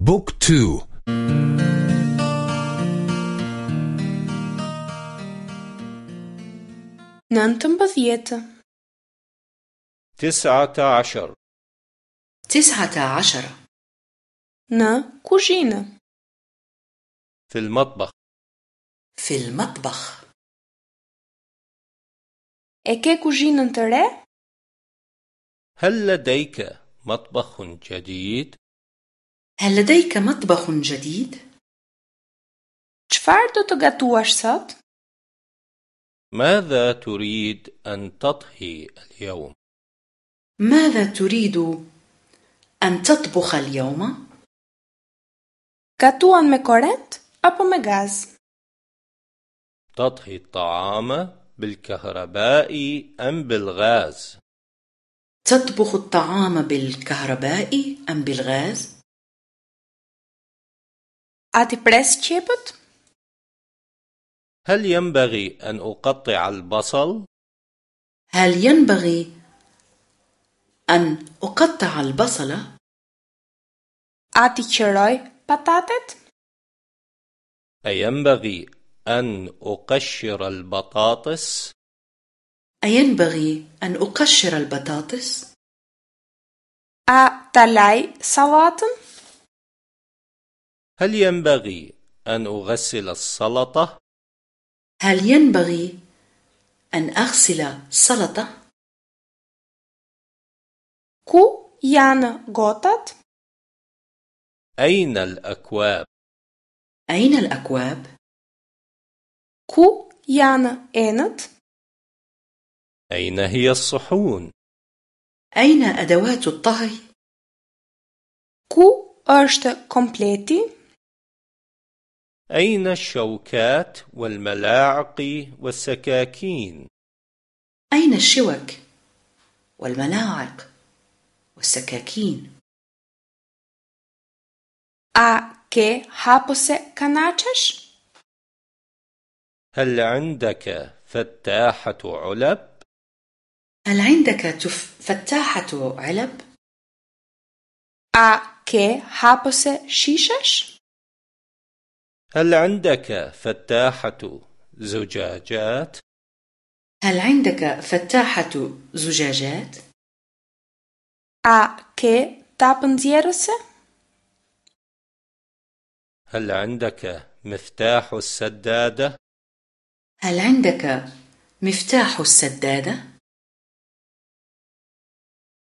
بوك تو. نانتم بذيت تسعة عشر. تسعة عشر. نا كوجينة في المطبخ. في المطبخ. اكي كوجينة ترى هل لديك مطبخ جديد؟ هل لديك مطبخ جديد؟ Çfarë do të gatuash sot? ماذا تريد أن تطهي اليوم؟ ماذا تريد أن تطبخ اليوم؟ Gatuan me apo me gaz? تطهي الطعام بالكهرباء أم بالغاز؟ تطبخ الطعام بالكهرباء أم بالغاز؟ A ti pres qepët? هل ينبغي أن أقطع البصل؟ هل ينبغي أن أقطع البصل؟ A ti qëroj patatet? أينبغي أن أقشر البطاطس؟ أينبغي أن أقشر البطاطس؟ A ta laj sallatën? هل ينبغي أن أغسل السلطة؟ هل ينبغي أن أغسل سلطة؟ Ku janë gotat? أين الأكواب؟ أين الأكواب؟ Ku janë enët? أين هي الصحون؟ أين أدوات الطهي؟ Ku është kompleti? أين الشوكات والملاعق والسكاكين؟ أين الشوك والملاعق والسكاكين؟ A ke hapëse kanaçesh? هل عندك فتاحة علب؟ هل عندك تف... فتاحة علب؟ A ke hapëse shishesh? هل عندك فتاحة زجاجات؟ هل عندك فتاحة زجاجات؟ A tapë nxjerrëse? هل عندك مفتاح السدادة؟ هل عندك مفتاح السدادة؟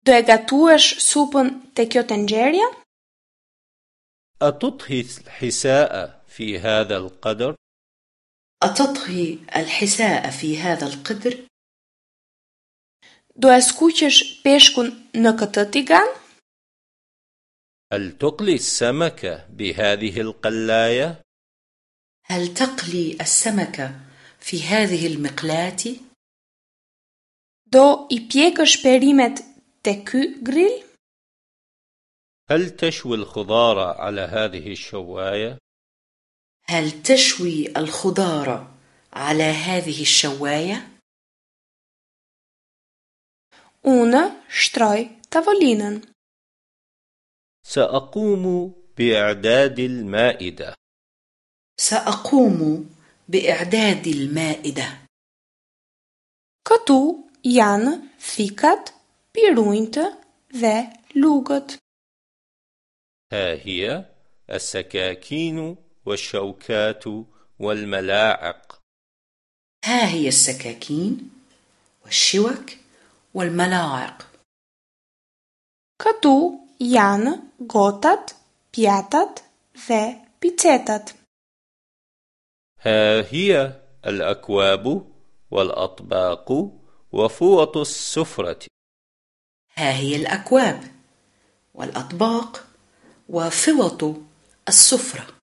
Do e gatuash supën te kjo tenxherja? أتطهي الحساء في هذا القدر؟ أتطهي الحساء في هذا القدر؟ Do e skuqesh peshkun në këtë tigan? هل تقلي السمك بهذه القلاية؟ هل تقلي السمك في هذه المقلاة؟ Do i pjekësh perimet te ky grill? هل تشوي الخضار على هذه الشواية؟ هل تشوي الخضار على هذه الشواية؟ Unë shtroj tavolinën. سأقوم بإعداد المائدة سأقوم بإعداد المائدة Këtu janë thikat, pirujtë dhe lugët. ها هي السكاكين والشوكات والملاعق. ها هي السكاكين والشوك والملاعق. Këtu janë gotat, pjatat dhe picetat. ها هي الأكواب والأطباق وفوط السفرة. ها هي الأكواب والأطباق وفوط السفرة.